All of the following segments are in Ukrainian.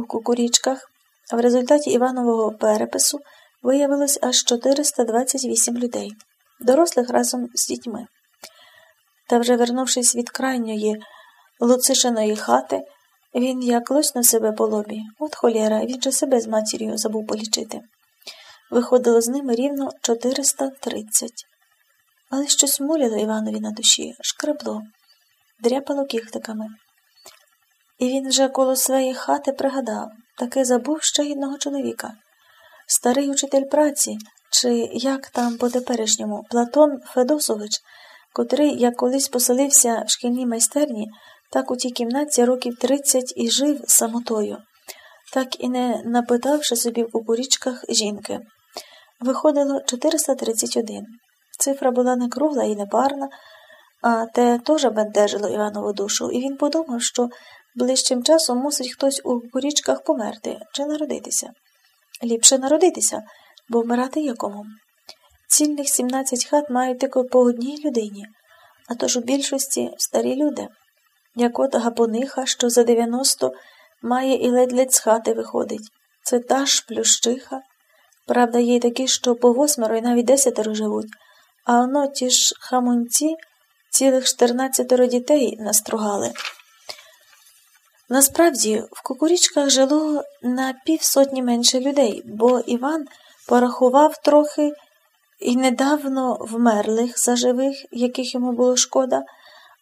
у кукурічках в результаті Іванового перепису виявилось аж 428 людей, дорослих разом з дітьми. Та вже вернувшись від крайньої Луцишиної хати, він як лоснув себе по лобі. От холєра, він же себе з матір'ю забув полічити. Виходило з ними рівно 430. Але щось муляло Іванові на душі, шкребло, дряпало кіхтиками. І він вже коло своєї хати пригадав таки забув ще одного чоловіка. Старий учитель праці, чи як там по теперішньому, Платон Федосович, котрий, як колись поселився в шкільній майстерні, так у тій кімнаті років тридцять і жив самотою, так і не напитавши собі в кукурічках жінки. Виходило 431. Цифра була не кругла і не парна, а те теж бентежило Іванову душу, і він подумав, що ближчим часом мусить хтось у кукурічках померти чи народитися. Ліпше народитися, бо вмирати є кому. Цільних 17 хат мають тільки по одній людині, а тож у більшості старі люди як от гапониха, що за 90 має і ледь-ледь з хати виходить. Це та ж плющиха. Правда, є й такі, що по восьмеро і навіть десятеро живуть, а оно ті ж хамунці цілих 14 дітей настругали. Насправді, в кукурічках жило на півсотні менше людей, бо Іван порахував трохи і недавно вмерлих заживих, яких йому було шкода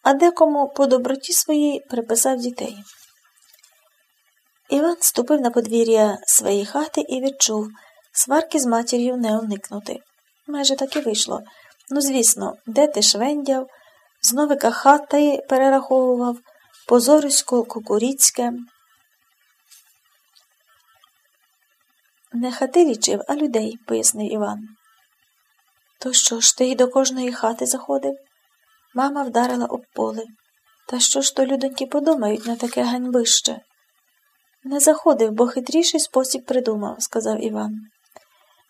а декому по доброті своїй приписав дітей. Іван ступив на подвір'я своєї хати і відчув сварки з матір'ю не уникнути. Майже так і вийшло. Ну, звісно, де ти швендяв, з новика хати перераховував, позорисько кукуріцьке. Не хати лічив, а людей, пояснив Іван. То що ж ти й до кожної хати заходив? Мама вдарила об поле. Та що ж то людоньки подумають на таке ганьбище? Не заходив, бо хитріший спосіб придумав, сказав Іван.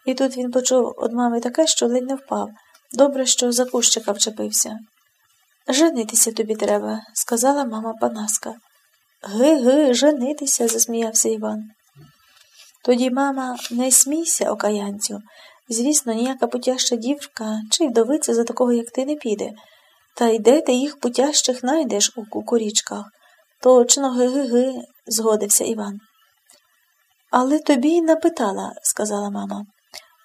І тут він почув од мами таке, що ледь не впав. Добре, що за кущика вчепився. Женитися тобі треба, сказала мама Панаска. Ги-ги, женитися, засміявся Іван. Тоді, мама, не смійся, окаянцю. Звісно, ніяка путяща дівка чи вдовиця за такого, як ти, не піде. Та й де ти їх путящих найдеш у кукурічках? Точно, ги-ги-ги, згодився Іван. Але тобі й напитала, сказала мама.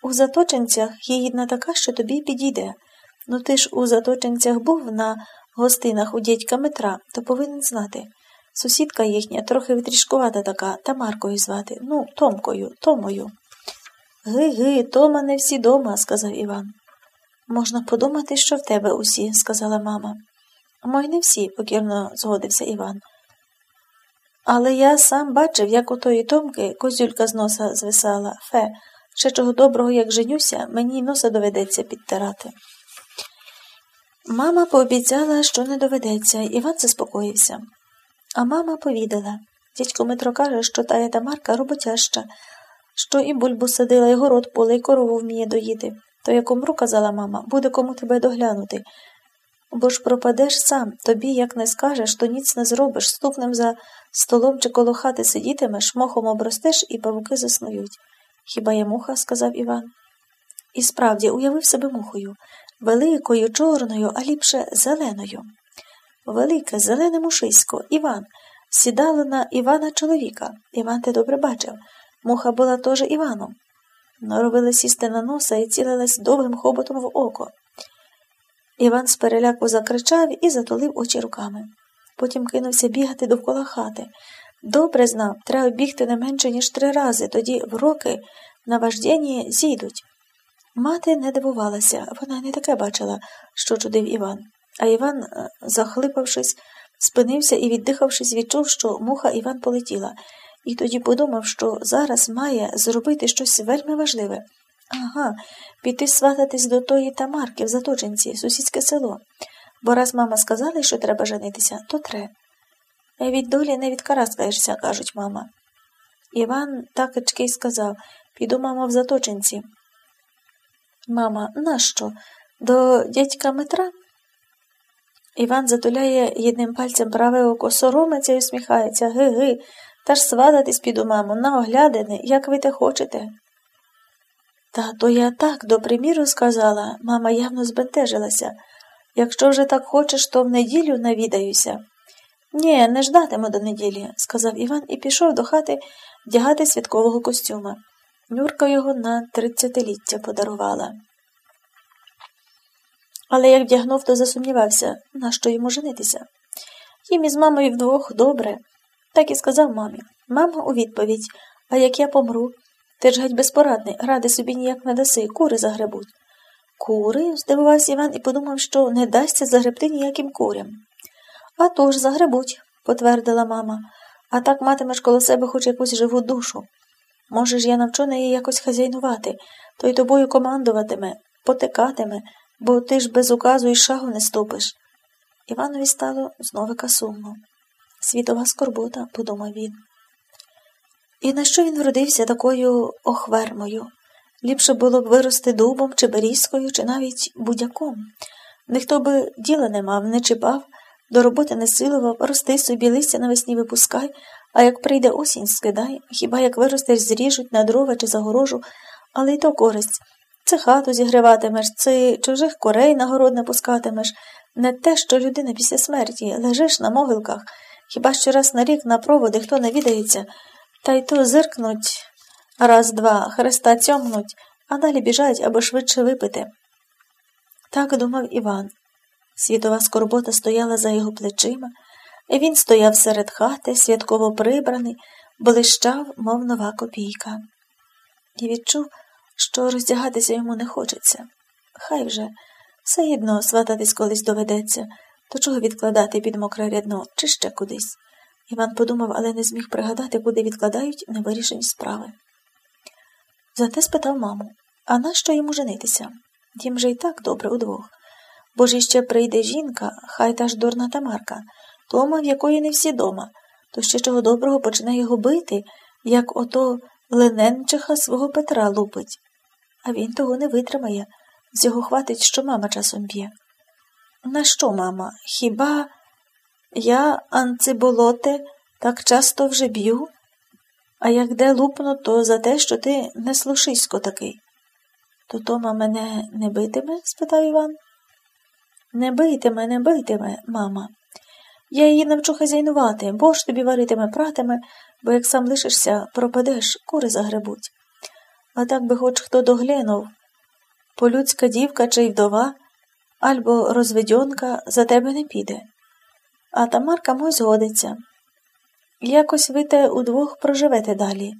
У заточенцях є одна така, що тобі підійде. Ну ти ж у заточенцях був на гостинах у дядька Метра, то повинен знати. Сусідка їхня трохи витрішкувата така, Тамаркою звати, ну, Томкою, Томою. Ги-ги, Тома не всі дома, сказав Іван. Можна подумати, що в тебе усі, сказала мама. Мой не всі, покірно згодився Іван. Але я сам бачив, як у тої Томки козюлька з носа звисала. Фе, ще чого доброго, як женюся, мені носа доведеться підтирати. Мама пообіцяла, що не доведеться, Іван заспокоївся. А мама повідала дядько Митро каже, що тая Тамарка роботяща, що і бульбу садила, і город поле, і корову вміє доїти. То як умру, казала мама, буде кому тебе доглянути. Бо ж пропадеш сам, тобі, як не скажеш, то ніц не зробиш, ступнем за столом чи коло хати сидітимеш, мохом обростеш і павуки заснують. Хіба я муха? сказав Іван. І справді уявив себе мухою, великою, чорною, а ліпше зеленою. Велике, зелене мушисько, Іван, сідало на Івана чоловіка. Іван те добре бачив. Муха була теж Іваном норовила сісти на носа і цілилась довгим хоботом в око. Іван з переляку закричав і затулив очі руками. Потім кинувся бігати довкола хати. Добре знав, треба бігти не менше, ніж три рази, тоді в роки на вождєнні зійдуть. Мати не дивувалася, вона не таке бачила, що чудив Іван. А Іван, е, захлипавшись, спинився і, віддихавшись, відчув, що муха Іван полетіла і тоді подумав, що зараз має зробити щось вельми важливе. Ага, піти свататись до тої Тамарки в Заточенці, сусідське село. Бо раз мама сказала, що треба женитися, то тре. Від долі не відкараскаєшся, кажуть мама. Іван так й сказав піду, мама, в Заточенці. Мама, нащо? До дядька Метра? Іван затуляє єдним пальцем праве око, соромиться і усміхається. Ги-ги. Та ж свататись піду, мамо, на оглядини, як ви те хочете. Та то я так до приміру сказала, мама явно збентежилася. Якщо вже так хочеш, то в неділю навідаюся. Ні, не ждатиму до неділі, сказав Іван і пішов до хати вдягати святкового костюма. Нюрка його на тридцятиліття подарувала. Але як вдягнув, то засумнівався, нащо йому женитися. Їм із мамою вдвох добре. Так і сказав мамі. Мама у відповідь А як я помру? Ти ж геть безпорадний, ради собі ніяк не даси, кури загребуть. Кури? здивувався Іван і подумав, що не дасться загребти ніяким курям. «А тож, загребуть, потвердила мама, а так матимеш коло себе хоч якусь живу душу. Може ж, я навчу неї якось хазяйнувати, то й тобою командуватиме, потикатиме, бо ти ж без указу і шагу не ступиш. Іванові стало зновика сумно. Світова скорбота, подумав він. І на що він вродився такою охвермою? Ліпше було б вирости дубом чи берізкою, чи навіть будяком. Ніхто би діла не мав, не чіпав, до роботи не силував, рости собі листя навесні випускай, а як прийде осінь, скидай, хіба як виростеш, зріжуть на дрова чи загорожу, але й то користь. Це хату зігріватимеш, це чужих корей на город не пускатимеш, не те, що людина після смерті, лежиш на могилках, хіба що раз на рік на проводи хто не відається, та й то зиркнуть. Раз два, хреста цьомнуть, а далі біжать або швидше випити. Так думав Іван. Світова скорбота стояла за його плечима, він стояв серед хати, святково прибраний, блищав, мов нова копійка. І відчув, що роздягатися йому не хочеться. Хай вже все одно свататись колись доведеться, то чого відкладати під мокре рядно чи ще кудись. Іван подумав, але не зміг пригадати, куди відкладають невирішені справи. Зате спитав маму а нащо йому женитися? Їм же й так добре удвох. Бо ж іще прийде жінка, хай та ж дурна Тамарка, тома, в якої не всі дома, то ще чого доброго почне його бити, як ото Лененчиха свого Петра лупить. А він того не витримає, з його хватить, що мама часом б'є. На що, мама? Хіба я, анциболоте, так часто вже б'ю? А як де лупну, то за те, що ти не слушисько такий. То Тома мене не битиме? спитав Іван. Не битиме, не битиме, мама. Я її навчу хазяйнувати, бо ж тобі варитиме, пратиме, бо як сам лишишся, пропадеш, кури загребуть. А так би хоч хто доглянув, полюдська дівка чи вдова, альбо розведьонка за тебе не піде. А Тамарка мой згодиться. Якось ви те удвох проживете далі.